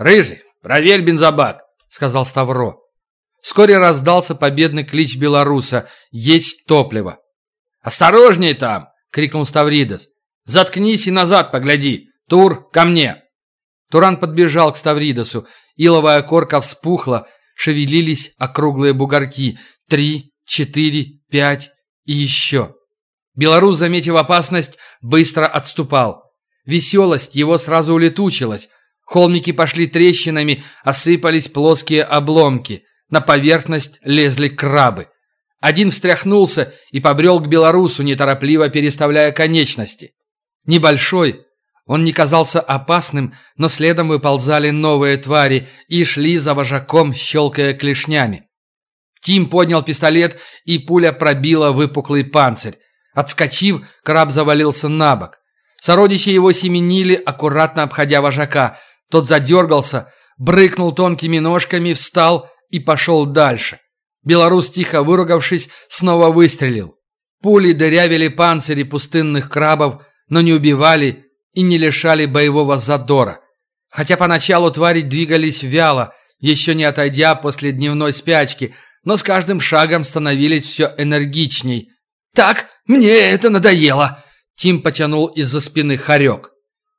«Рыжий, проверь бензобак», — сказал Ставро. Вскоре раздался победный клич белоруса «Есть топливо». «Осторожней там!» — крикнул Ставридес. «Заткнись и назад погляди! Тур, ко мне!» Туран подбежал к Ставридосу. Иловая корка вспухла, шевелились округлые бугорки. Три, четыре, пять и еще. Белорус, заметив опасность, быстро отступал. Веселость его сразу улетучилась. Холмики пошли трещинами, осыпались плоские обломки. На поверхность лезли крабы. Один встряхнулся и побрел к белорусу, неторопливо переставляя конечности. Небольшой, он не казался опасным, но следом выползали новые твари и шли за вожаком, щелкая клешнями. Тим поднял пистолет, и пуля пробила выпуклый панцирь. Отскочив, краб завалился на бок. Сородичи его семенили, аккуратно обходя вожака. Тот задергался, брыкнул тонкими ножками, встал и пошел дальше. Белорус, тихо выругавшись, снова выстрелил. Пули дырявили панцири пустынных крабов, но не убивали и не лишали боевого задора. Хотя поначалу твари двигались вяло, еще не отойдя после дневной спячки, но с каждым шагом становились все энергичней. «Так, мне это надоело!» Тим потянул из-за спины хорек.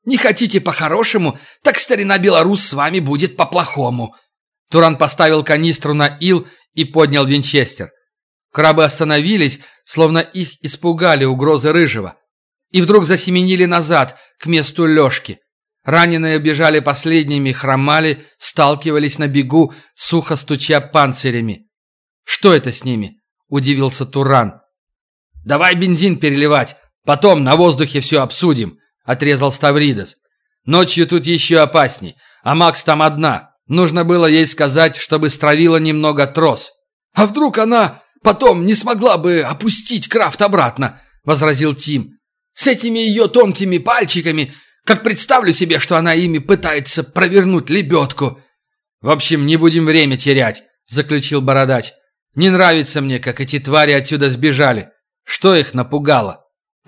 «Не хотите по-хорошему, так старина Белорус с вами будет по-плохому!» Туран поставил канистру на ил и поднял винчестер. Крабы остановились, словно их испугали угрозы рыжего. И вдруг засеменили назад, к месту лёжки. Раненые бежали последними, хромали, сталкивались на бегу, сухо стуча панцирями. «Что это с ними?» – удивился Туран. «Давай бензин переливать, потом на воздухе все обсудим», – отрезал Ставридес. «Ночью тут еще опасней, а Макс там одна. Нужно было ей сказать, чтобы стравила немного трос». «А вдруг она потом не смогла бы опустить крафт обратно?» – возразил Тим. С этими ее тонкими пальчиками, как представлю себе, что она ими пытается провернуть лебедку. В общем, не будем время терять, заключил Бородач. Не нравится мне, как эти твари отсюда сбежали. Что их напугало?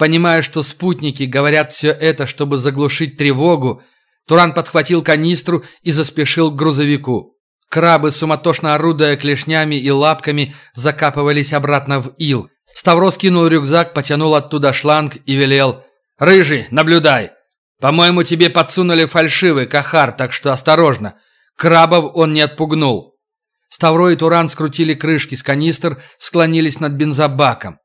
Понимая, что спутники говорят все это, чтобы заглушить тревогу, Туран подхватил канистру и заспешил к грузовику. Крабы, суматошно орудуя клешнями и лапками, закапывались обратно в ил. Ставро скинул рюкзак, потянул оттуда шланг и велел. «Рыжий, наблюдай! По-моему, тебе подсунули фальшивый кахар, так что осторожно. Крабов он не отпугнул». Ставро и Туран скрутили крышки с канистр, склонились над бензобаком.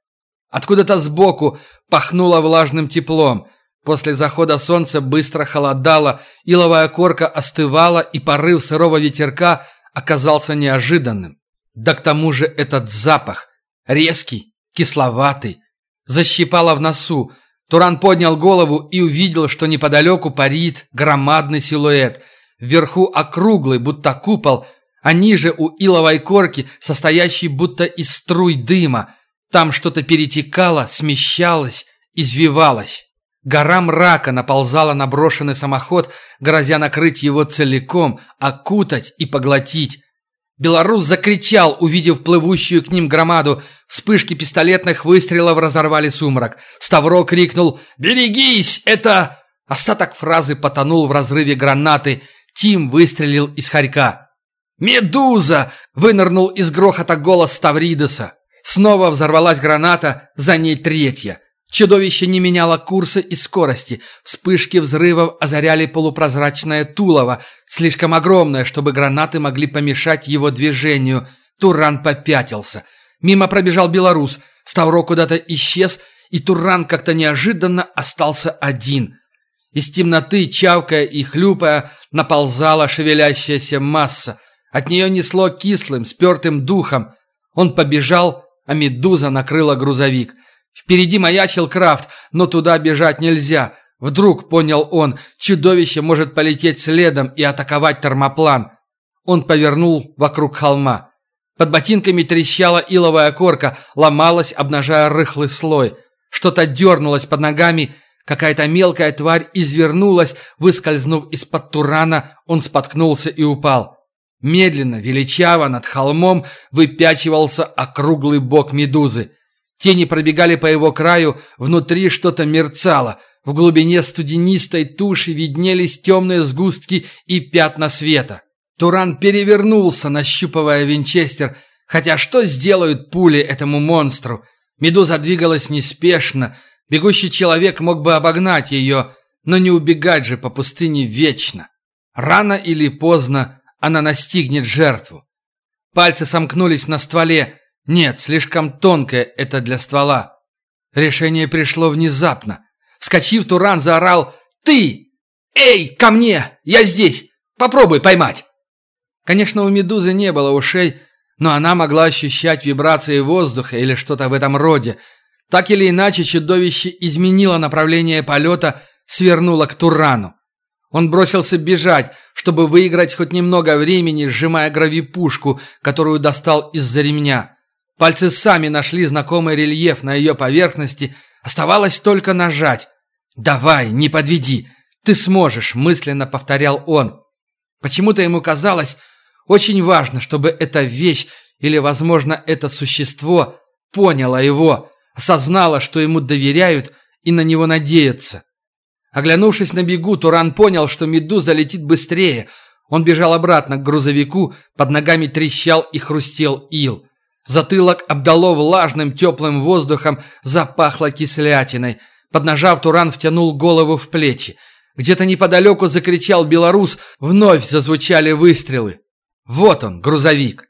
Откуда-то сбоку пахнуло влажным теплом. После захода солнца быстро холодало, иловая корка остывала, и порыв сырого ветерка оказался неожиданным. Да к тому же этот запах, резкий, кисловатый. Защипало в носу. Туран поднял голову и увидел, что неподалеку парит громадный силуэт. Вверху округлый, будто купол, а ниже у иловой корки, состоящей будто из струй дыма. Там что-то перетекало, смещалось, извивалось. Гора мрака наползала на брошенный самоход, грозя накрыть его целиком, окутать и поглотить. Белорус закричал, увидев плывущую к ним громаду. Вспышки пистолетных выстрелов разорвали сумрак. Ставро крикнул «Берегись! Это...» Остаток фразы потонул в разрыве гранаты. Тим выстрелил из хорька. «Медуза!» — вынырнул из грохота голос Ставридеса. Снова взорвалась граната, за ней третья. Чудовище не меняло курса и скорости. Вспышки взрывов озаряли полупрозрачное тулово, слишком огромное, чтобы гранаты могли помешать его движению. Туран попятился. Мимо пробежал белорус. Ставро куда-то исчез, и Туран как-то неожиданно остался один. Из темноты, чавкая и хлюпая, наползала шевелящаяся масса. От нее несло кислым, спертым духом. Он побежал, а медуза накрыла грузовик – Впереди маячил Крафт, но туда бежать нельзя. Вдруг, понял он, чудовище может полететь следом и атаковать термоплан. Он повернул вокруг холма. Под ботинками трещала иловая корка, ломалась, обнажая рыхлый слой. Что-то дернулось под ногами, какая-то мелкая тварь извернулась, выскользнув из-под турана, он споткнулся и упал. Медленно, величаво над холмом выпячивался округлый бок медузы. Тени пробегали по его краю, внутри что-то мерцало. В глубине студенистой туши виднелись темные сгустки и пятна света. Туран перевернулся, нащупывая винчестер, хотя что сделают пули этому монстру? Медуза двигалась неспешно, бегущий человек мог бы обогнать ее, но не убегать же по пустыне вечно. Рано или поздно она настигнет жертву. Пальцы сомкнулись на стволе. Нет, слишком тонкое это для ствола. Решение пришло внезапно. Вскочив, Туран заорал «Ты! Эй, ко мне! Я здесь! Попробуй поймать!» Конечно, у медузы не было ушей, но она могла ощущать вибрации воздуха или что-то в этом роде. Так или иначе, чудовище изменило направление полета, свернуло к Турану. Он бросился бежать, чтобы выиграть хоть немного времени, сжимая гравипушку, которую достал из-за ремня. Пальцы сами нашли знакомый рельеф на ее поверхности, оставалось только нажать. «Давай, не подведи, ты сможешь», — мысленно повторял он. Почему-то ему казалось очень важно, чтобы эта вещь или, возможно, это существо поняло его, осознало, что ему доверяют и на него надеются. Оглянувшись на бегу, Туран понял, что медуза летит быстрее. Он бежал обратно к грузовику, под ногами трещал и хрустел ил. Затылок обдало влажным теплым воздухом, запахло кислятиной. Поднажав, Туран втянул голову в плечи. Где-то неподалеку закричал белорус, вновь зазвучали выстрелы. Вот он, грузовик.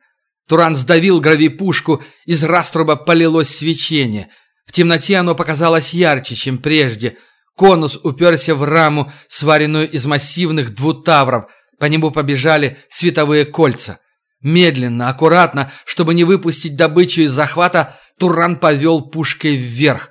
Туран сдавил гравипушку, из раструба полилось свечение. В темноте оно показалось ярче, чем прежде – Конус уперся в раму, сваренную из массивных двутавров. По нему побежали световые кольца. Медленно, аккуратно, чтобы не выпустить добычу из захвата, Туран повел пушкой вверх.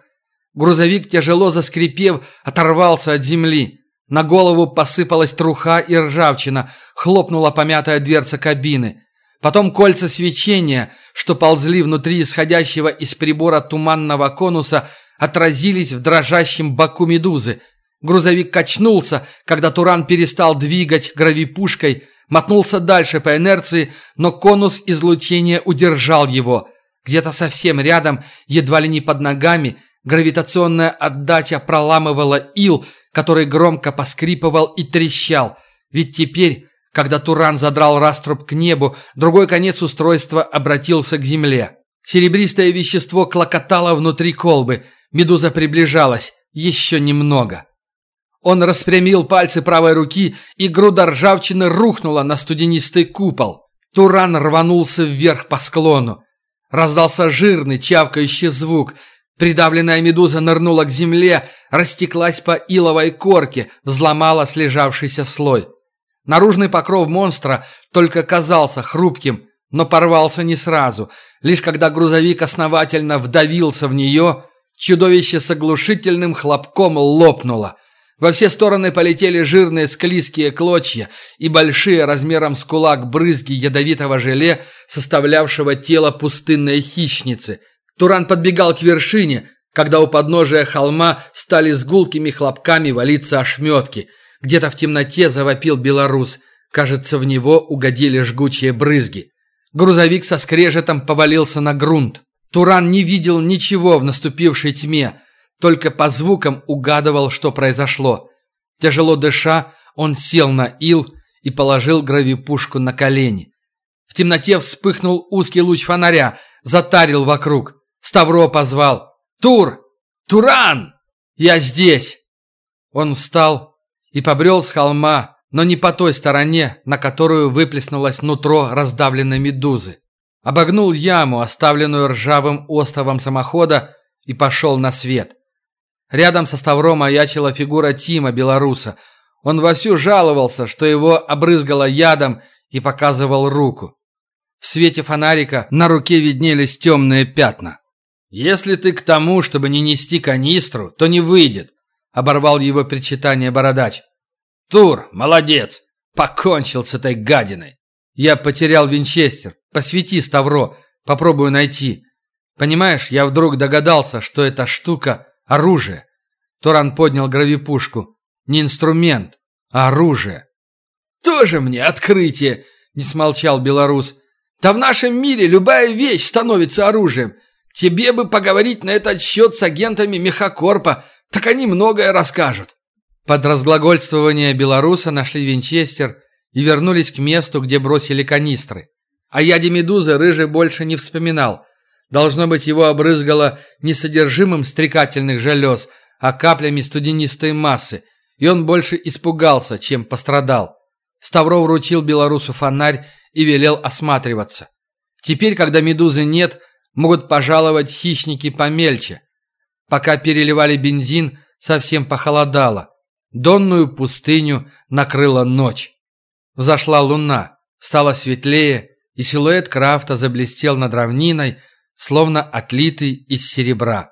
Грузовик, тяжело заскрипев, оторвался от земли. На голову посыпалась труха и ржавчина, хлопнула помятая дверца кабины. Потом кольца свечения, что ползли внутри исходящего из прибора туманного конуса, отразились в дрожащем боку медузы. Грузовик качнулся, когда Туран перестал двигать гравипушкой, мотнулся дальше по инерции, но конус излучения удержал его. Где-то совсем рядом, едва ли не под ногами, гравитационная отдача проламывала ил, который громко поскрипывал и трещал. Ведь теперь, когда Туран задрал раструб к небу, другой конец устройства обратился к земле. Серебристое вещество клокотало внутри колбы – Медуза приближалась. Еще немного. Он распрямил пальцы правой руки, и груда ржавчины рухнула на студенистый купол. Туран рванулся вверх по склону. Раздался жирный, чавкающий звук. Придавленная медуза нырнула к земле, растеклась по иловой корке, взломала слежавшийся слой. Наружный покров монстра только казался хрупким, но порвался не сразу. Лишь когда грузовик основательно вдавился в нее, Чудовище с оглушительным хлопком лопнуло. Во все стороны полетели жирные склизкие клочья и большие размером с кулак брызги ядовитого желе, составлявшего тело пустынной хищницы. Туран подбегал к вершине, когда у подножия холма стали с гулкими хлопками валиться ошметки. Где-то в темноте завопил белорус. Кажется, в него угодили жгучие брызги. Грузовик со скрежетом повалился на грунт. Туран не видел ничего в наступившей тьме, только по звукам угадывал, что произошло. Тяжело дыша, он сел на ил и положил гравипушку на колени. В темноте вспыхнул узкий луч фонаря, затарил вокруг. Ставро позвал. «Тур! Туран! Я здесь!» Он встал и побрел с холма, но не по той стороне, на которую выплеснулось нутро раздавленной медузы обогнул яму, оставленную ржавым остовом самохода, и пошел на свет. Рядом со Ставром маячила фигура Тима, белоруса. Он вовсю жаловался, что его обрызгало ядом и показывал руку. В свете фонарика на руке виднелись темные пятна. «Если ты к тому, чтобы не нести канистру, то не выйдет», — оборвал его причитание бородач. «Тур, молодец! Покончил с этой гадиной!» Я потерял винчестер. Посвети, Ставро, попробую найти. Понимаешь, я вдруг догадался, что эта штука — оружие. Торан поднял гравипушку. Не инструмент, а оружие. «Тоже мне открытие!» — не смолчал белорус. «Да в нашем мире любая вещь становится оружием. Тебе бы поговорить на этот счет с агентами Мехакорпа. так они многое расскажут». Под разглагольствование белоруса нашли винчестер и вернулись к месту, где бросили канистры. О яде медузы Рыжий больше не вспоминал. Должно быть, его обрызгало не содержимым стрекательных желез, а каплями студенистой массы, и он больше испугался, чем пострадал. Ставров вручил белорусу фонарь и велел осматриваться. Теперь, когда медузы нет, могут пожаловать хищники помельче. Пока переливали бензин, совсем похолодало. Донную пустыню накрыла ночь. Взошла луна, стало светлее, и силуэт Крафта заблестел над равниной, словно отлитый из серебра.